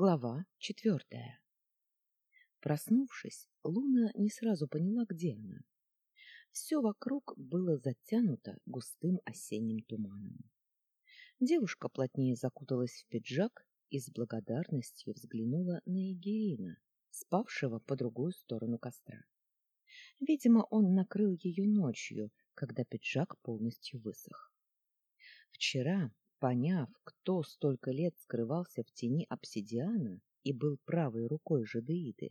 Глава четвертая. Проснувшись, Луна не сразу поняла, где она. Все вокруг было затянуто густым осенним туманом. Девушка плотнее закуталась в пиджак и с благодарностью взглянула на Егерина, спавшего по другую сторону костра. Видимо, он накрыл ее ночью, когда пиджак полностью высох. Вчера Поняв, кто столько лет скрывался в тени обсидиана и был правой рукой жадеиды,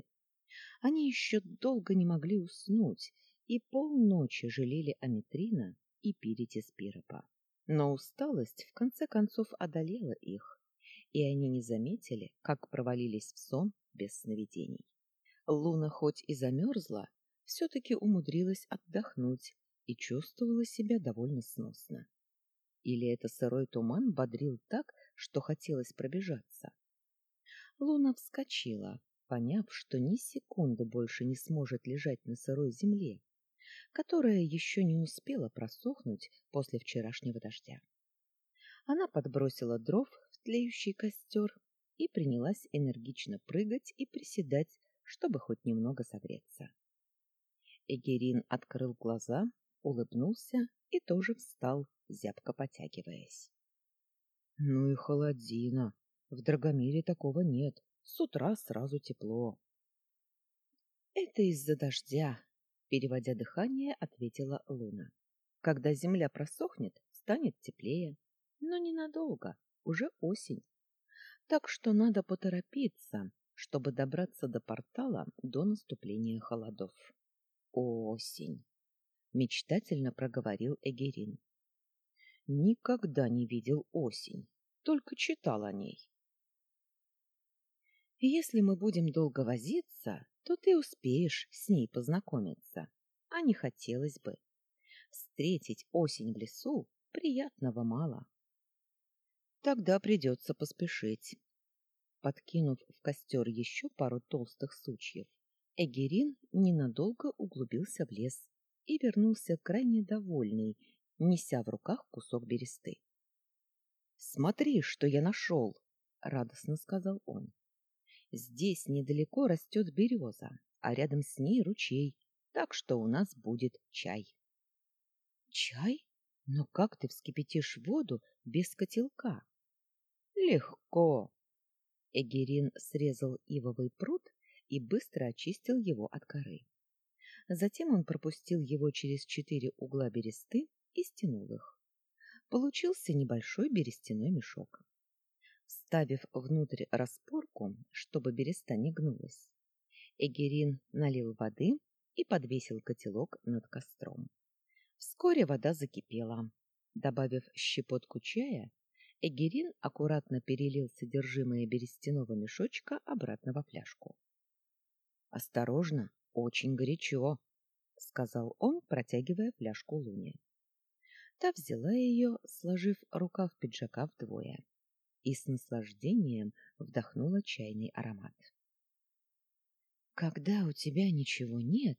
они еще долго не могли уснуть и полночи жалели Аметрина и Пирити Спиропа. Но усталость в конце концов одолела их, и они не заметили, как провалились в сон без сновидений. Луна хоть и замерзла, все-таки умудрилась отдохнуть и чувствовала себя довольно сносно. Или это сырой туман бодрил так, что хотелось пробежаться? Луна вскочила, поняв, что ни секунды больше не сможет лежать на сырой земле, которая еще не успела просохнуть после вчерашнего дождя. Она подбросила дров в тлеющий костер и принялась энергично прыгать и приседать, чтобы хоть немного согреться. Эгерин открыл глаза, улыбнулся и тоже встал, зябко потягиваясь. — Ну и холодина. В Драгомире такого нет. С утра сразу тепло. — Это из-за дождя, — переводя дыхание, ответила Луна. — Когда земля просохнет, станет теплее. Но ненадолго, уже осень. Так что надо поторопиться, чтобы добраться до портала до наступления холодов. Осень мечтательно проговорил Эгерин. Никогда не видел осень, только читал о ней. Если мы будем долго возиться, то ты успеешь с ней познакомиться, а не хотелось бы. Встретить осень в лесу приятного мало. Тогда придется поспешить. Подкинув в костер еще пару толстых сучьев, Эгерин ненадолго углубился в лес и вернулся крайне довольный, неся в руках кусок бересты. — Смотри, что я нашел! — радостно сказал он. — Здесь недалеко растет береза, а рядом с ней ручей, так что у нас будет чай. — Чай? Но как ты вскипятишь воду без котелка? — Легко! Эгерин срезал ивовый пруд и быстро очистил его от коры. Затем он пропустил его через четыре угла бересты и стянул их. Получился небольшой берестяной мешок. Вставив внутрь распорку, чтобы береста не гнулась, Эгерин налил воды и подвесил котелок над костром. Вскоре вода закипела. Добавив щепотку чая, Эгерин аккуратно перелил содержимое берестяного мешочка обратно во фляжку. «Осторожно, очень горячо, — сказал он, протягивая фляжку Луне. Та взяла ее, сложив рукав пиджака вдвое, и с наслаждением вдохнула чайный аромат. Когда у тебя ничего нет,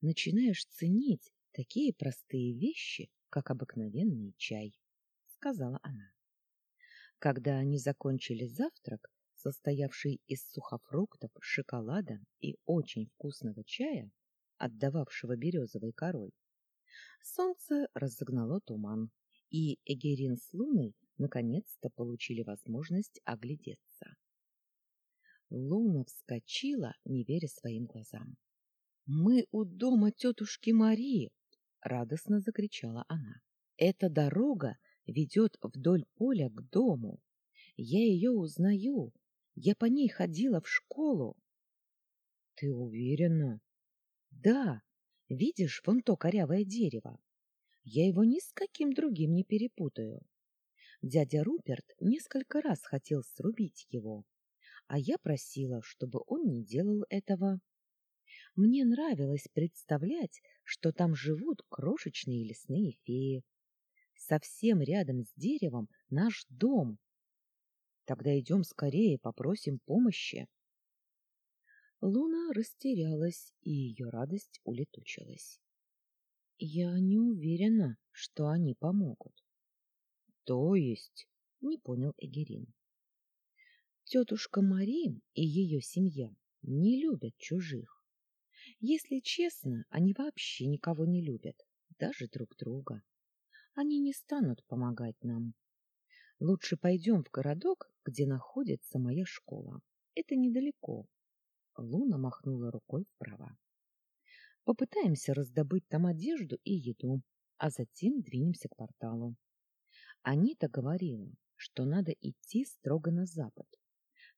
начинаешь ценить такие простые вещи, как обыкновенный чай, — сказала она. Когда они закончили завтрак, состоявший из сухофруктов, шоколада и очень вкусного чая, отдававшего березовой корой, солнце разогнало туман, и Эгерин с Луной наконец-то получили возможность оглядеться. Луна вскочила, не веря своим глазам. — Мы у дома тетушки Марии! — радостно закричала она. — Эта дорога ведет вдоль поля к дому. Я ее узнаю. Я по ней ходила в школу. — Ты уверена? — Да. Видишь вон то корявое дерево? Я его ни с каким другим не перепутаю. Дядя Руперт несколько раз хотел срубить его, а я просила, чтобы он не делал этого. Мне нравилось представлять, что там живут крошечные лесные феи. Совсем рядом с деревом наш дом, Тогда идем скорее, попросим помощи. Луна растерялась, и ее радость улетучилась. Я не уверена, что они помогут. То есть, не понял Эгерин. Тетушка Мари и ее семья не любят чужих. Если честно, они вообще никого не любят, даже друг друга. Они не станут помогать нам. Лучше пойдем в городок, где находится моя школа. Это недалеко. Луна махнула рукой вправо. Попытаемся раздобыть там одежду и еду, а затем двинемся к порталу. Анита говорила, что надо идти строго на запад.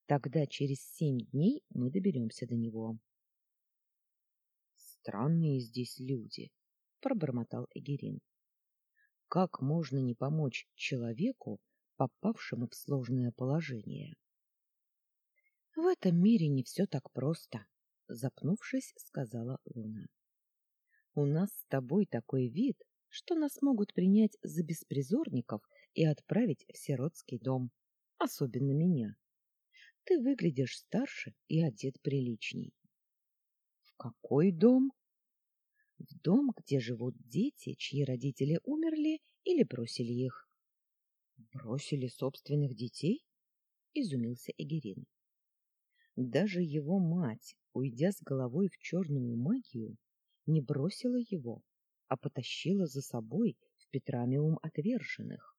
Тогда через семь дней мы доберемся до него. Странные здесь люди, пробормотал Эгерин. Как можно не помочь человеку, попавшему в сложное положение? В этом мире не все так просто, запнувшись, сказала Луна. У нас с тобой такой вид, что нас могут принять за беспризорников и отправить в сиротский дом, особенно меня. Ты выглядишь старше и одет приличней. В какой дом? В дом, где живут дети, чьи родители умерли или бросили их. Бросили собственных детей? Изумился Эгерин. Даже его мать, уйдя с головой в черную магию, не бросила его, а потащила за собой в Петрамиум отверженных.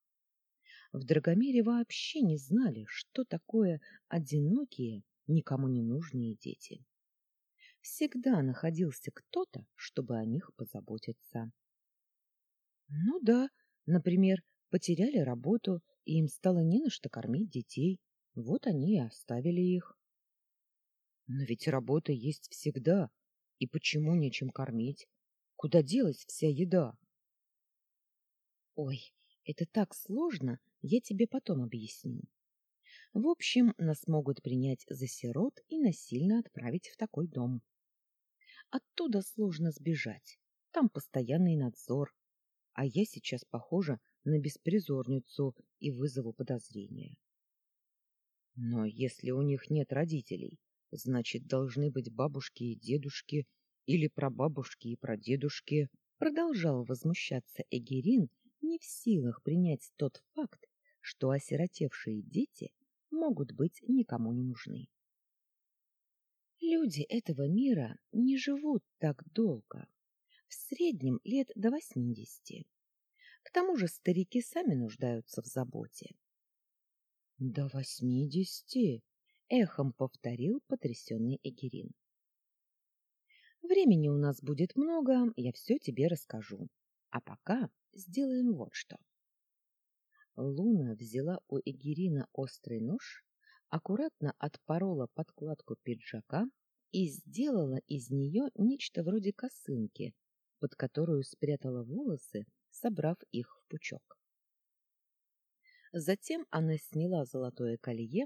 В Драгомире вообще не знали, что такое одинокие, никому не нужные дети. Всегда находился кто-то, чтобы о них позаботиться. Ну да, например, потеряли работу, и им стало не на что кормить детей. Вот они и оставили их. Но ведь работа есть всегда. И почему нечем кормить? Куда делась вся еда? Ой, это так сложно, я тебе потом объясню. В общем, нас могут принять за сирот и насильно отправить в такой дом. Оттуда сложно сбежать. Там постоянный надзор. А я сейчас похожа на беспризорницу и вызову подозрения. Но если у них нет родителей, Значит, должны быть бабушки и дедушки или прабабушки и прадедушки. Продолжал возмущаться Эгерин, не в силах принять тот факт, что осиротевшие дети могут быть никому не нужны. Люди этого мира не живут так долго, в среднем лет до восьмидесяти. К тому же старики сами нуждаются в заботе. — До восьмидесяти? эхом повторил потрясенный Эгерин. Времени у нас будет много, я все тебе расскажу. А пока сделаем вот что. Луна взяла у Эгерина острый нож, аккуратно отпорола подкладку пиджака и сделала из нее нечто вроде косынки, под которую спрятала волосы, собрав их в пучок. Затем она сняла золотое колье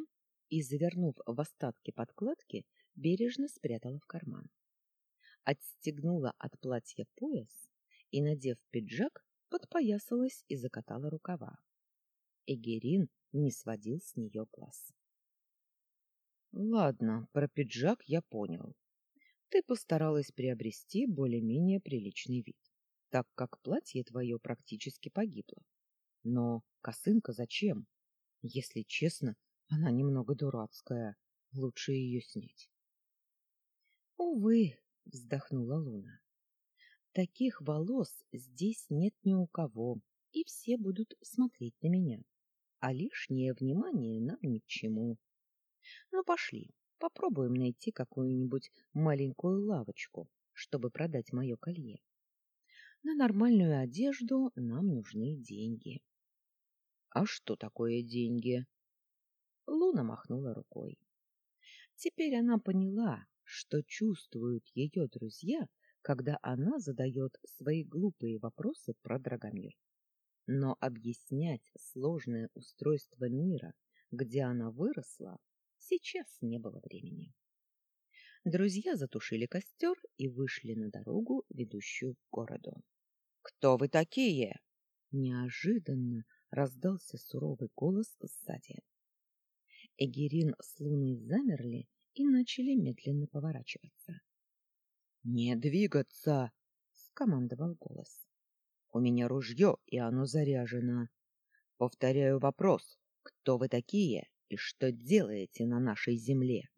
и, завернув в остатки подкладки, бережно спрятала в карман. Отстегнула от платья пояс и, надев пиджак, подпоясалась и закатала рукава. Эгерин не сводил с нее глаз. — Ладно, про пиджак я понял. Ты постаралась приобрести более-менее приличный вид, так как платье твое практически погибло. Но косынка зачем? Если честно, она немного дурацкая. Лучше ее снять. Увы, вздохнула Луна. Таких волос здесь нет ни у кого, и все будут смотреть на меня. А лишнее внимание нам ни к чему. Ну, пошли, попробуем найти какую-нибудь маленькую лавочку, чтобы продать мое колье. На нормальную одежду нам нужны деньги. — А что такое деньги? Луна махнула рукой. Теперь она поняла, что чувствуют ее друзья, когда она задает свои глупые вопросы про Драгомир. Но объяснять сложное устройство мира, где она выросла, сейчас не было времени. Друзья затушили костер и вышли на дорогу, ведущую к городу. — Кто вы такие? Неожиданно раздался суровый голос сзади. Эгерин с Луной замерли и начали медленно поворачиваться. — Не двигаться! — скомандовал голос. — У меня ружье, и оно заряжено. Повторяю вопрос. Кто вы такие и что делаете на нашей земле?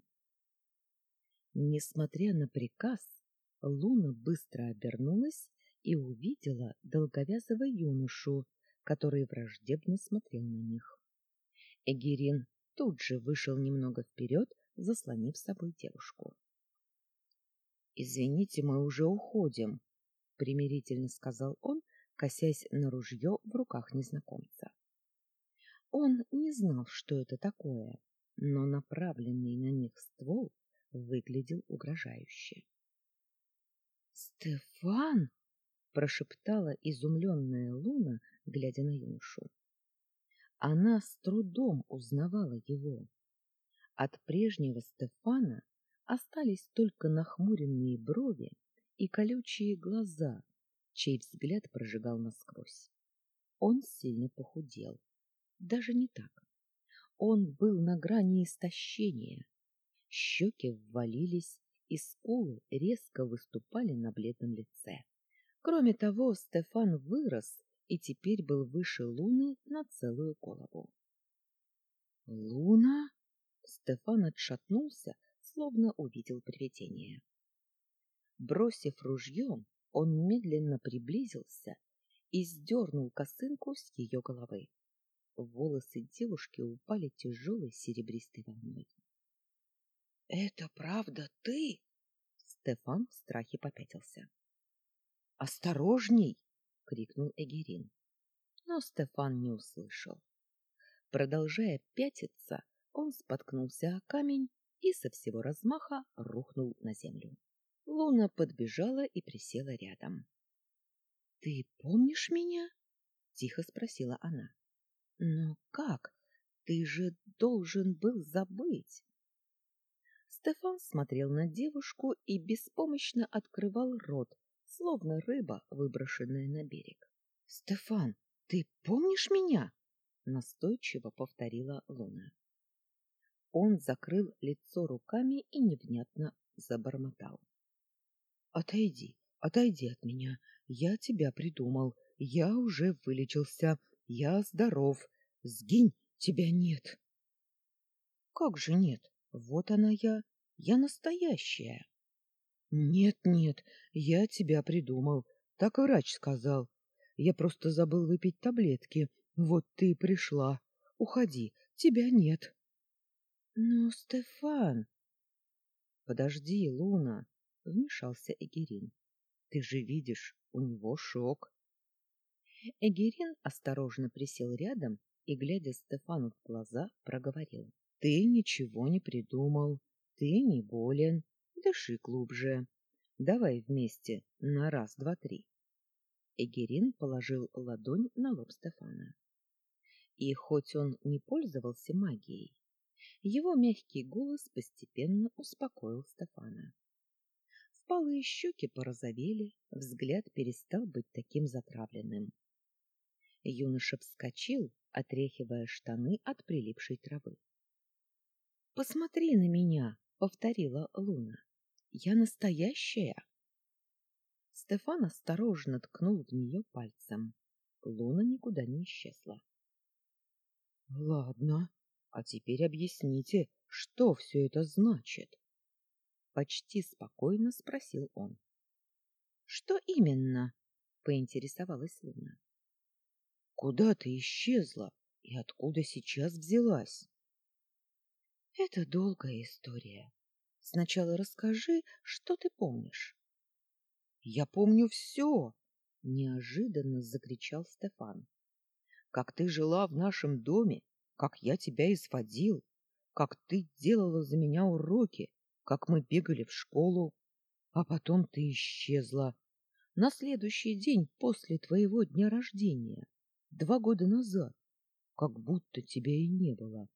Несмотря на приказ, Луна быстро обернулась и увидела долговязого юношу, который враждебно смотрел на них. Эгерин тут же вышел немного вперед, заслонив собой девушку. Извините, мы уже уходим, примирительно сказал он, косясь на ружье в руках незнакомца. Он не знал, что это такое, но направленный на них ствол выглядел угрожающе. "Стефан!" прошептала изумленная Луна, глядя на юношу. Она с трудом узнавала его. От прежнего Стефана остались только нахмуренные брови и колючие глаза, чей взгляд прожигал насквозь. Он сильно похудел. Даже не так. Он был на грани истощения. Щеки ввалились, и скулы резко выступали на бледном лице. Кроме того, Стефан вырос и теперь был выше Луны на целую голову. Луна? Стефан отшатнулся, словно увидел привидение. Бросив ружье, он медленно приблизился и сдернул косынку с ее головы. Волосы девушки упали тяжелой серебристой волной. — Это правда ты? Стефан в страхе попятился. — Осторожней! — крикнул Эгерин. Но Стефан не услышал. Продолжая пятиться, он споткнулся о камень и со всего размаха рухнул на землю. Луна подбежала и присела рядом. — Ты помнишь меня? — тихо спросила она. — Но как? Ты же должен был забыть. Стефан смотрел на девушку и беспомощно открывал рот, словно рыба, выброшенная на берег. — Стефан, ты помнишь меня? — настойчиво повторила Луна. Он закрыл лицо руками и невнятно забормотал. — Отойди, отойди от меня. Я тебя придумал. Я уже вылечился. Я здоров. Сгинь, тебя нет. — Как же нет? Вот она я. Я настоящая. — Нет, нет, я тебя придумал. Так врач сказал. Я просто забыл выпить таблетки. Вот ты и пришла. Уходи, тебя нет. — Но, Стефан... — Подожди, Луна, — вмешался Эгерин. — Ты же видишь, у него шок. Эгерин осторожно присел рядом и, глядя Стефану в глаза, проговорил. — Ты ничего не придумал. Ты не болен. Дыши глубже. Давай вместе на раз, два, три. Эгерин положил ладонь на лоб Стефана. И хоть он не пользовался магией, его мягкий голос постепенно успокоил Стефана. Впалые щеки порозовели, взгляд перестал быть таким затравленным. Юноша вскочил, отряхивая штаны от прилипшей травы. — Посмотри на меня, — повторила Луна. — Я настоящая. Стефан осторожно ткнул в нее пальцем. Луна никуда не исчезла. — Ладно, а теперь объясните, что все это значит? Почти спокойно спросил он. Что именно? поинтересовалась Луна. Куда ты исчезла и откуда сейчас взялась? Это долгая история. Сначала расскажи, что ты помнишь. Я помню все, неожиданно закричал Стефан. Как ты жила в нашем доме как я тебя изводил, как ты делала за меня уроки, как мы бегали в школу, а потом ты исчезла. На следующий день после твоего дня рождения, два года назад, как будто тебя и не было.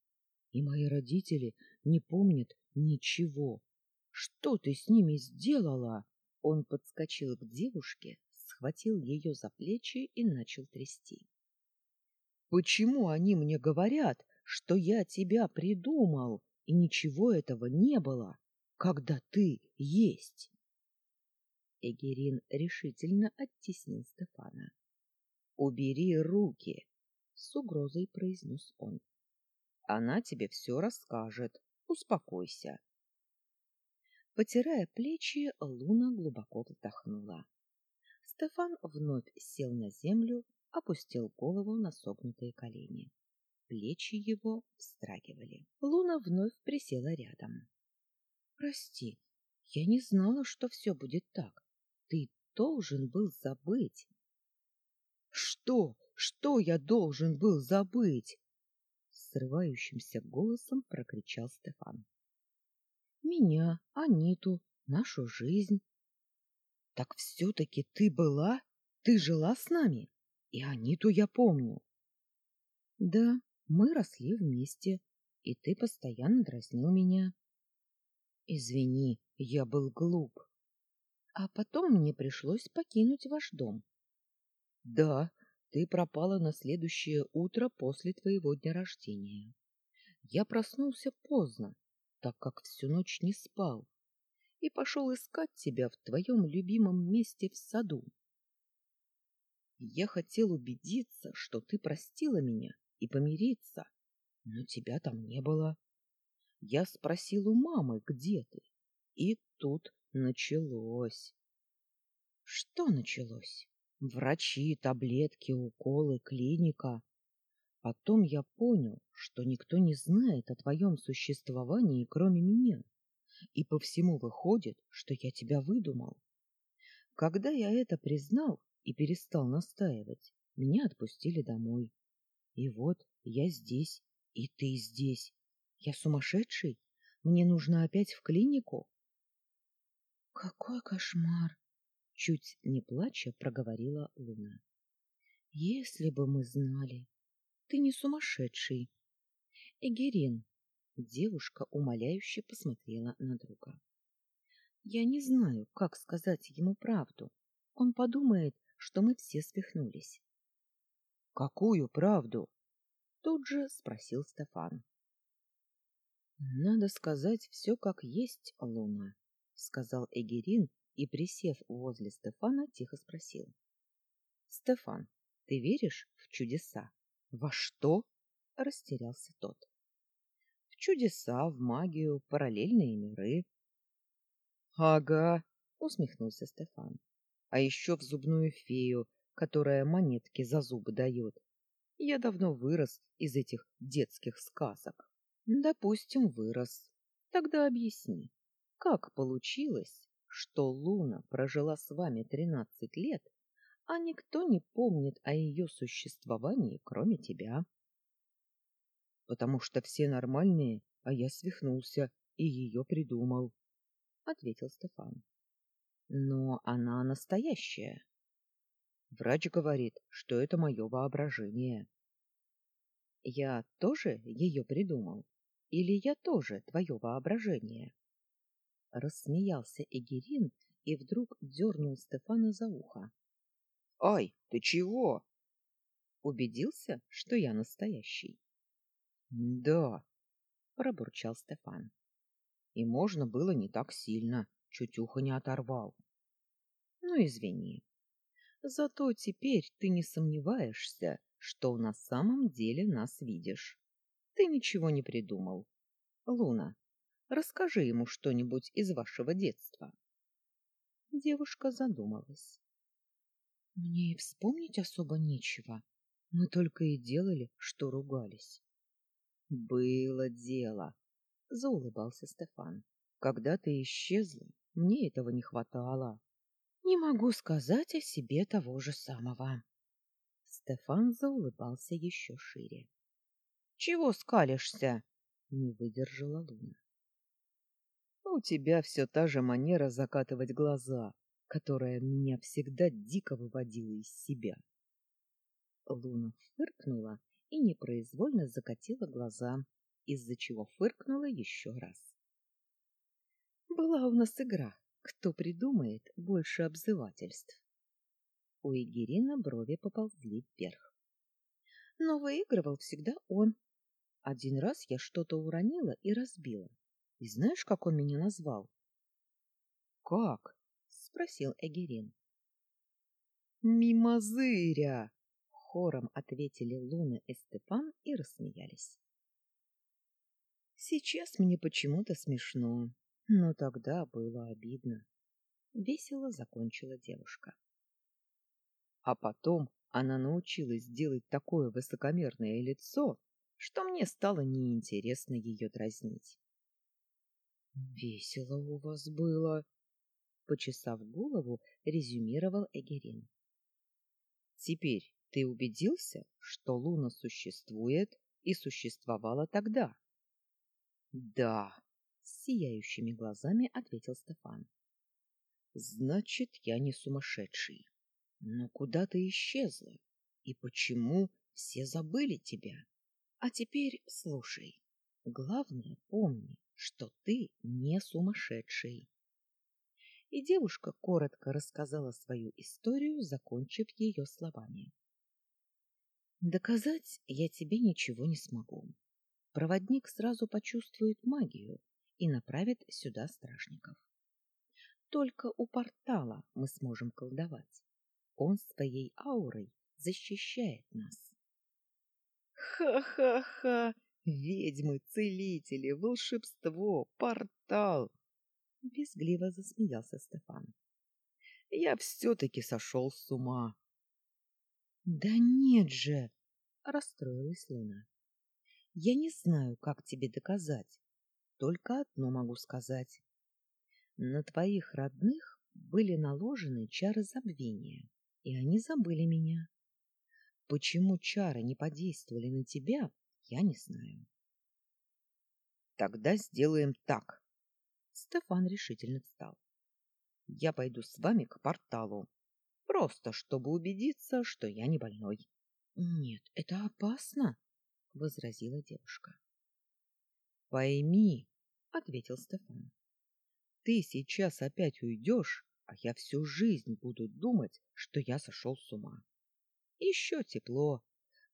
И мои родители не помнят ничего. Что ты с ними сделала? Он подскочил к девушке, схватил ее за плечи и начал трясти. Почему они мне говорят, что я тебя придумал, и ничего этого не было, когда ты есть? Эгерин решительно оттеснил Стефана. — Убери руки! — с угрозой произнес он. Она тебе все расскажет. Успокойся. Потирая плечи, Луна глубоко вздохнула. Стефан вновь сел на землю, опустил голову на согнутые колени. Плечи его встрагивали. Луна вновь присела рядом. — Прости, я не знала, что все будет так. Ты должен был забыть. — Что? Что я должен был забыть? Срывающимся голосом прокричал Стефан. — Меня, Аниту, нашу жизнь. — Так все-таки ты была? Ты жила с нами? И Аниту я помню. — Да, мы росли вместе, и ты постоянно дразнил меня. Извини, я был глуп. А потом мне пришлось покинуть ваш дом. Да, ты пропала на следующее утро после твоего дня рождения. Я проснулся поздно, так как всю ночь не спал, и пошел искать тебя в твоем любимом месте в саду. Я хотел убедиться, что ты простила меня и помириться, но тебя там не было. Я спросил у мамы, где ты, и тут началось. Что началось? Врачи, таблетки, уколы, клиника. Потом я понял, что никто не знает о твоем существовании, кроме меня. И по всему выходит, что я тебя выдумал. Когда я это признал и перестал настаивать, меня отпустили домой. И вот я здесь, и ты здесь. Я сумасшедший? Мне нужно опять в клинику? Какой кошмар! Чуть не плача проговорила Луна. Если бы мы знали. Ты не сумасшедший. Эгерин. Девушка умоляюще посмотрела на друга. Я не знаю, как сказать ему правду. Он подумает, что мы все свихнулись. Какую правду? Тут же спросил Стефан. Надо сказать все как есть, Луна, сказал Эгерин и, присев возле Стефана, тихо спросил. Стефан, ты веришь в чудеса? Во что? растерялся тот. В чудеса, в магию, параллельные миры. Ага, усмехнулся Стефан. А еще в зубную фею, которая монетки за зубы дает. Я давно вырос из этих детских сказок. Допустим, вырос. Тогда объясни, как получилось, что Луна прожила с вами тринадцать лет, а никто не помнит о ее существовании, кроме тебя? Потому что все нормальные, а я свихнулся и ее придумал, ответил Стефан. Но она настоящая. Врач говорит, что это мое воображение. Я тоже ее придумал? Или я тоже твое воображение? Рассмеялся Эгерин и вдруг дернул Стефана за ухо. — Ай, ты чего? Убедился, что я настоящий? — Да, — пробурчал Стефан. И можно было не так сильно, чуть ухо не оторвал. — Ну, извини. Зато теперь ты не сомневаешься, что на самом деле нас видишь. Ты ничего не придумал. Луна, расскажи ему что-нибудь из вашего детства. Девушка задумалась. Мне и вспомнить особо нечего. Мы только и делали, что ругались. Было дело, заулыбался Стефан. Когда ты исчезла, мне этого не хватало. Не могу сказать о себе того же самого. Стефан заулыбался еще шире. — Чего скалишься? — не выдержала Луна. — У тебя все та же манера закатывать глаза, которая меня всегда дико выводила из себя. Луна фыркнула и непроизвольно закатила глаза, из-за чего фыркнула еще раз. Была у нас игра кто придумает больше обзывательств? У Игерина брови поползли вверх. Но выигрывал всегда он. Один раз я что-то уронила и разбила. И знаешь, как он меня назвал? — Как? — спросил Эгерин. — Мимозыря! — хором ответили Луна и Степан и рассмеялись. Сейчас мне почему-то смешно, но тогда было обидно. Весело закончила девушка. А потом она научилась делать такое высокомерное лицо, что мне стало неинтересно ее дразнить. Весело у вас было, почесав голову, резюмировал Эгерин. Теперь ты убедился, что Луна существует и существовала тогда? Да, с сияющими глазами ответил Стефан. Значит, я не сумасшедший. Но куда ты исчезла? И почему все забыли тебя? А теперь слушай. Главное, помни, что ты не сумасшедший. И девушка коротко рассказала свою историю, закончив ее словами. Доказать я тебе ничего не смогу. Проводник сразу почувствует магию и направит сюда стражников. Только у портала мы сможем колдовать. Он своей аурой защищает нас. Ха-ха-ха! Ведьмы, целители, волшебство, портал! Визгливо засмеялся Стефан. Я все-таки сошел с ума. Да нет же, расстроилась Луна. Я не знаю, как тебе доказать. Только одно могу сказать. На твоих родных были наложены чары забвения, и они забыли меня. Почему чары не подействовали на тебя, я не знаю. Тогда сделаем так. Стефан решительно встал. Я пойду с вами к порталу, просто чтобы убедиться, что я не больной. Нет, это опасно, возразила девушка. Пойми, ответил Стефан. Ты сейчас опять уйдешь, а я всю жизнь буду думать, что я сошел с ума. Еще тепло.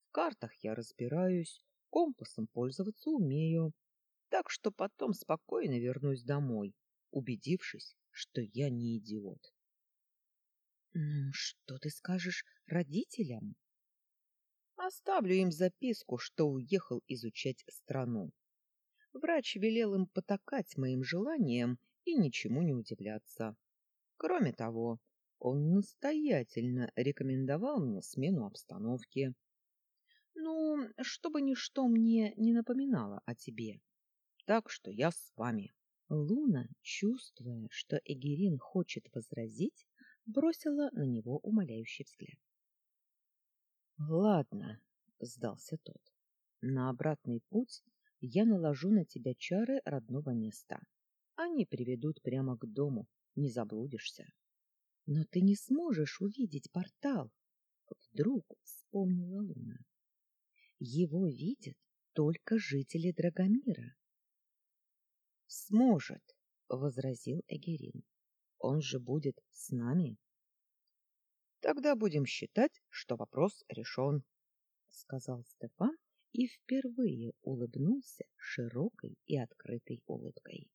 В картах я разбираюсь, компасом пользоваться умею. Так что потом спокойно вернусь домой, убедившись, что я не идиот. Ну, что ты скажешь родителям? Оставлю им записку, что уехал изучать страну. Врач велел им потакать моим желаниям и ничему не удивляться. Кроме того, он настоятельно рекомендовал мне смену обстановки. Ну, чтобы ничто мне не напоминало о тебе. Так что я с вами. Луна, чувствуя, что Эгерин хочет возразить, бросила на него умоляющий взгляд. Ладно, сдался тот. На обратный путь я наложу на тебя чары родного места. Они приведут прямо к дому, не заблудишься. Но ты не сможешь увидеть портал, вдруг вспомнила Луна. Его видят только жители Драгомира. Сможет, возразил Эгерин. Он же будет с нами. Тогда будем считать, что вопрос решен, сказал Стефан и впервые улыбнулся широкой и открытой улыбкой.